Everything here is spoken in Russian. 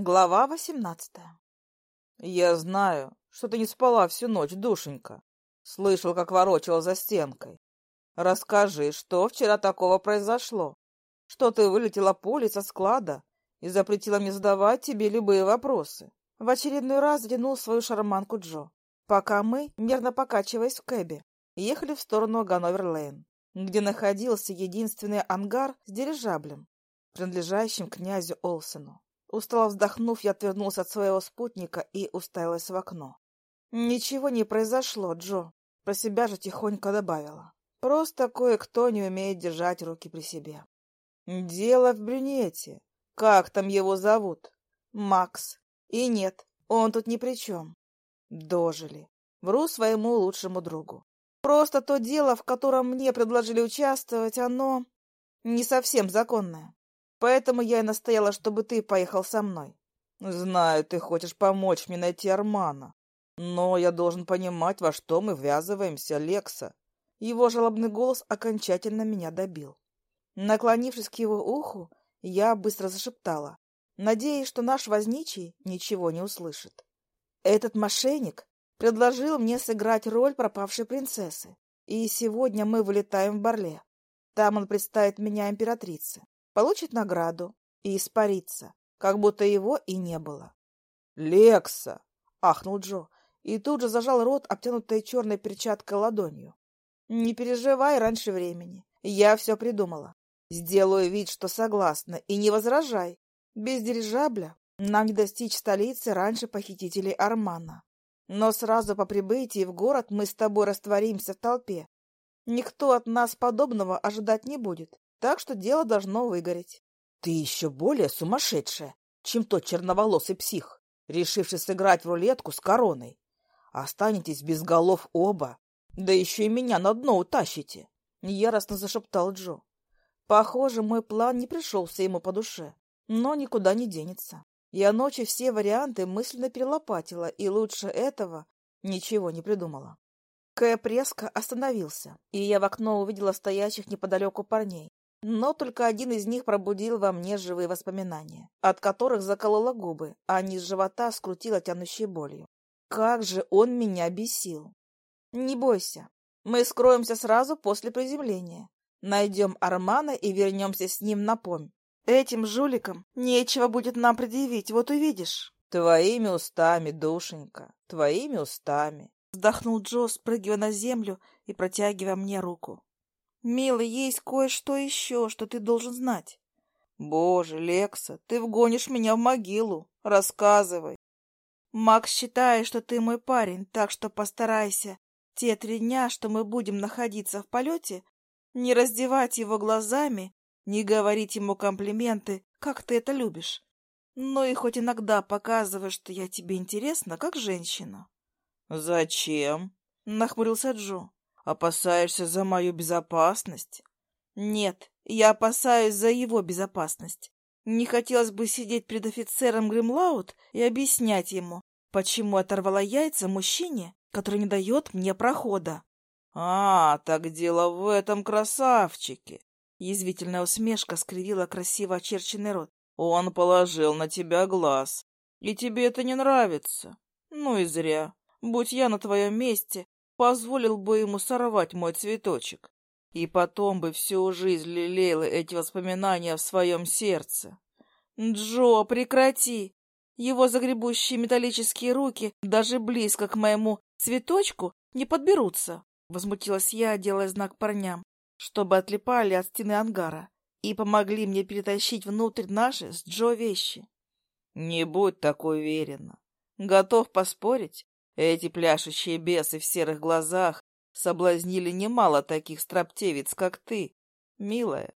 Глава восемнадцатая. Я знаю, что ты не спала всю ночь, душенька. Слышал, как ворочала за стенкой. Расскажи, что вчера такого произошло? Что ты вылетела пулей со склада и запретила мне задавать тебе любые вопросы? В очередной раз затянул свою шарманку Джо, пока мы, нервно покачиваясь в кэбе, ехали в сторону Ганновер-Лейн, где находился единственный ангар с дирижаблем, принадлежащим князю Олсену. Устало вздохнув, я отвернулся от своего спутника и уставилась в окно. Ничего не произошло, Джо. Про себя же тихонько добавила. Просто кое-кто не умеет держать руки при себе. Дело в брюнете. Как там его зовут? Макс. И нет, он тут ни при чем. Дожили. Вру своему лучшему другу. Просто то дело, в котором мне предложили участвовать, оно не совсем законное. Поэтому я и настояла, чтобы ты поехал со мной. Знаю, ты хочешь помочь мне найти Армана. Но я должен понимать, во что мы ввязываемся, Лекса. Его жалобный голос окончательно меня добил. Наклонившись к его уху, я быстро зашептала, надеясь, что наш возничий ничего не услышит. Этот мошенник предложил мне сыграть роль пропавшей принцессы, и сегодня мы вылетаем в Барле. Там он представит меня императрице получит награду и испарится, как будто его и не было. «Лекса!» — ахнул Джо и тут же зажал рот, обтянутой черной перчаткой ладонью. «Не переживай раньше времени. Я все придумала. Сделаю вид, что согласна, и не возражай. Без дирижабля нам не достичь столицы раньше похитителей Армана. Но сразу по прибытии в город мы с тобой растворимся в толпе. Никто от нас подобного ожидать не будет. Так что дело должно выгореть. Ты еще более сумасшедшая, чем тот черноволосый псих, решивший сыграть в рулетку с короной. Останетесь без голов оба, да еще и меня на дно утащите, — яростно зашептал Джо. Похоже, мой план не пришелся ему по душе, но никуда не денется. Я ночью все варианты мысленно перелопатила, и лучше этого ничего не придумала. Кэп резко остановился, и я в окно увидела стоящих неподалеку парней. Но только один из них пробудил во мне живые воспоминания, от которых заколола губы, а низ живота скрутила тянущей болью. Как же он меня бесил! Не бойся, мы скроемся сразу после приземления. Найдем Армана и вернемся с ним на помь. Этим жуликам нечего будет нам предъявить, вот увидишь. Твоими устами, душенька, твоими устами. Вздохнул Джо, спрыгивая на землю и протягивая мне руку. «Милый, есть кое-что еще, что ты должен знать». «Боже, Лекса, ты вгонишь меня в могилу. Рассказывай». «Макс считает, что ты мой парень, так что постарайся те три дня, что мы будем находиться в полете, не раздевать его глазами, не говорить ему комплименты, как ты это любишь. Но и хоть иногда показывай, что я тебе интересна, как женщина». «Зачем?» — нахмурился Джо. Опасаешься за мою безопасность? Нет, я опасаюсь за его безопасность. Не хотелось бы сидеть перед офицером Гримлаут и объяснять ему, почему оторвала яйца мужчине, который не дает мне прохода. — А, так дело в этом красавчике! Язвительная усмешка скривила красиво очерченный рот. — Он положил на тебя глаз, и тебе это не нравится. Ну и зря. Будь я на твоем месте, позволил бы ему сорвать мой цветочек. И потом бы всю жизнь лелеяла эти воспоминания в своем сердце. «Джо, прекрати!» Его загребущие металлические руки даже близко к моему цветочку не подберутся. Возмутилась я, делая знак парням, чтобы отлипали от стены ангара и помогли мне перетащить внутрь наши с Джо вещи. Не будь такой уверена. Готов поспорить, эти пляшущие бесы в серых глазах соблазнили немало таких строптевиц, как ты, милая.